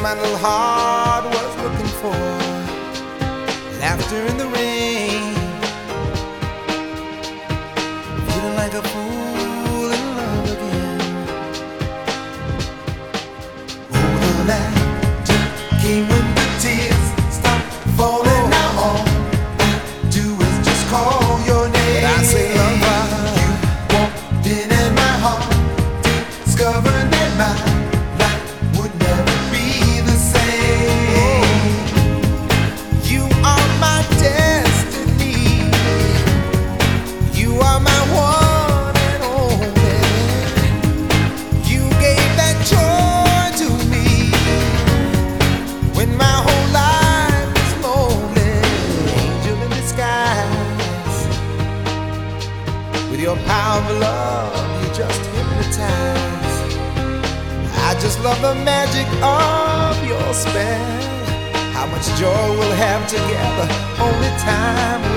my little heart was looking for. Laughter in the rain. Feeling like a fool in love again. Oh, the magic came when the tears stop falling. Now all I do is just call your name. I say, lover, you walked in in my heart, discovered that my love, you just hypnotize. I just love the magic of your spell. How much joy we'll have together, only time